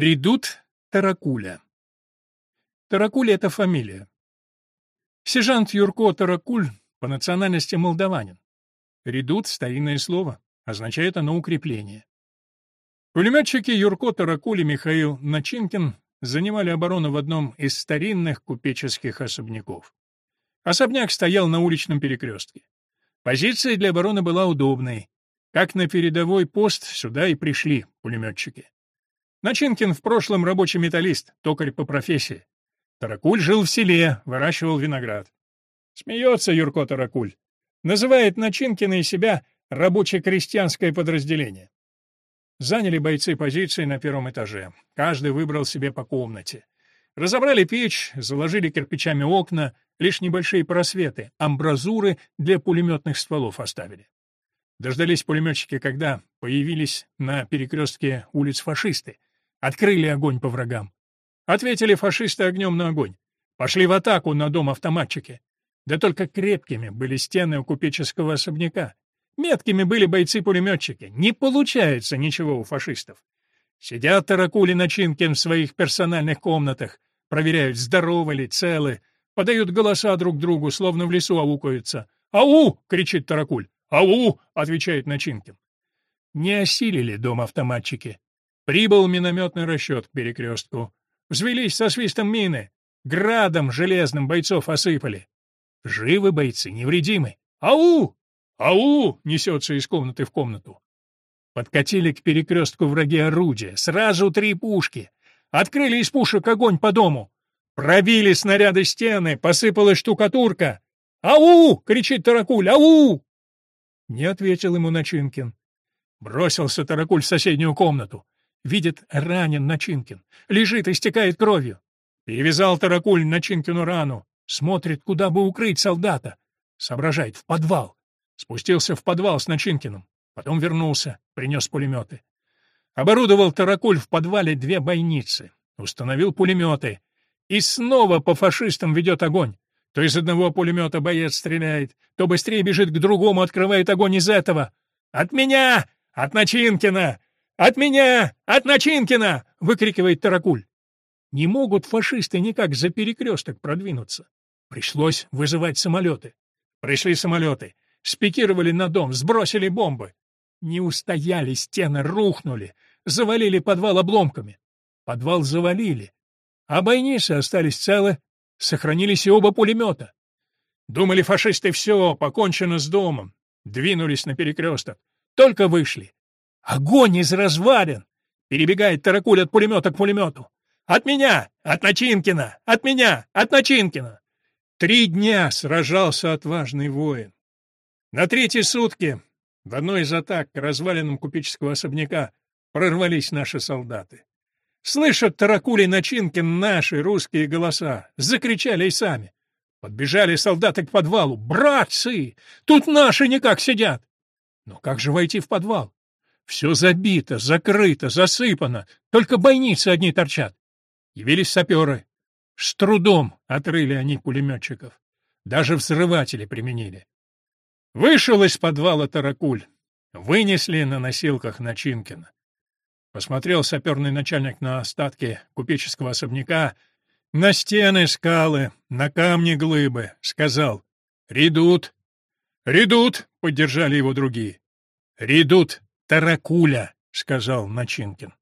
Редут Таракуля. Таракуля — это фамилия. Сержант Юрко Таракуль по национальности молдаванин. Редут — старинное слово, означает оно укрепление. Пулеметчики Юрко Таракуль и Михаил Начинкин занимали оборону в одном из старинных купеческих особняков. Особняк стоял на уличном перекрестке. Позиция для обороны была удобной. Как на передовой пост сюда и пришли пулеметчики. Начинкин в прошлом рабочий металлист, токарь по профессии. Таракуль жил в селе, выращивал виноград. Смеется Юрко Таракуль. Называет Начинкина и себя рабоче-крестьянское подразделение. Заняли бойцы позиции на первом этаже. Каждый выбрал себе по комнате. Разобрали печь, заложили кирпичами окна, лишь небольшие просветы, амбразуры для пулеметных стволов оставили. Дождались пулеметчики, когда появились на перекрестке улиц фашисты. Открыли огонь по врагам. Ответили фашисты огнем на огонь. Пошли в атаку на дом автоматчики. Да только крепкими были стены у купеческого особняка. Меткими были бойцы-пулеметчики. Не получается ничего у фашистов. Сидят таракули Начинкин в своих персональных комнатах, проверяют, здоровы ли, целы, подают голоса друг другу, словно в лесу аукаются. «Ау!» — кричит таракуль. «Ау!» — отвечает Начинкин. Не осилили дом автоматчики. Прибыл минометный расчет к перекрестку. Взвелись со свистом мины. Градом железным бойцов осыпали. Живы бойцы, невредимы. «Ау! «Ау!» — несется из комнаты в комнату. Подкатили к перекрестку враги орудия. Сразу три пушки. Открыли из пушек огонь по дому. Пробили снаряды стены, посыпалась штукатурка. «Ау!» — кричит Таракуль. «Ау!» Не ответил ему Начинкин. Бросился Таракуль в соседнюю комнату. Видит, ранен Начинкин. Лежит, истекает кровью. Перевязал Таракуль Начинкину рану. Смотрит, куда бы укрыть солдата. Соображает, в подвал. Спустился в подвал с Начинкиным. Потом вернулся, принес пулеметы. Оборудовал Таракуль в подвале две бойницы. Установил пулеметы. И снова по фашистам ведет огонь. То из одного пулемета боец стреляет, то быстрее бежит к другому, открывает огонь из этого. «От меня! От Начинкина! От меня! От Начинкина!» — выкрикивает Таракуль. Не могут фашисты никак за перекресток продвинуться. Пришлось вызывать самолеты. Пришли самолеты спикировали на дом, сбросили бомбы. Не устояли, стены рухнули, завалили подвал обломками. Подвал завалили. А бойницы остались целы, сохранились и оба пулемета. Думали фашисты все, покончено с домом. Двинулись на перекресток. Только вышли. Огонь из развалин! Перебегает Таракуль от пулемета к пулемету. «От меня! От Начинкина! От меня! От Начинкина!» Три дня сражался отважный воин. На третьи сутки в одной из атак к развалинам купеческого особняка прорвались наши солдаты. Слышат Таракули Начинкин наши русские голоса, закричали и сами. Подбежали солдаты к подвалу. «Братцы! Тут наши никак сидят!» Но как же войти в подвал? Все забито, закрыто, засыпано, только бойницы одни торчат. Явились саперы. С трудом отрыли они пулеметчиков. Даже взрыватели применили. Вышел из подвала Таракуль. Вынесли на носилках Начинкина. Посмотрел саперный начальник на остатки купеческого особняка, на стены скалы, на камни глыбы. Сказал «Редут». «Редут», — поддержали его другие. «Редут Таракуля», — сказал Начинкин.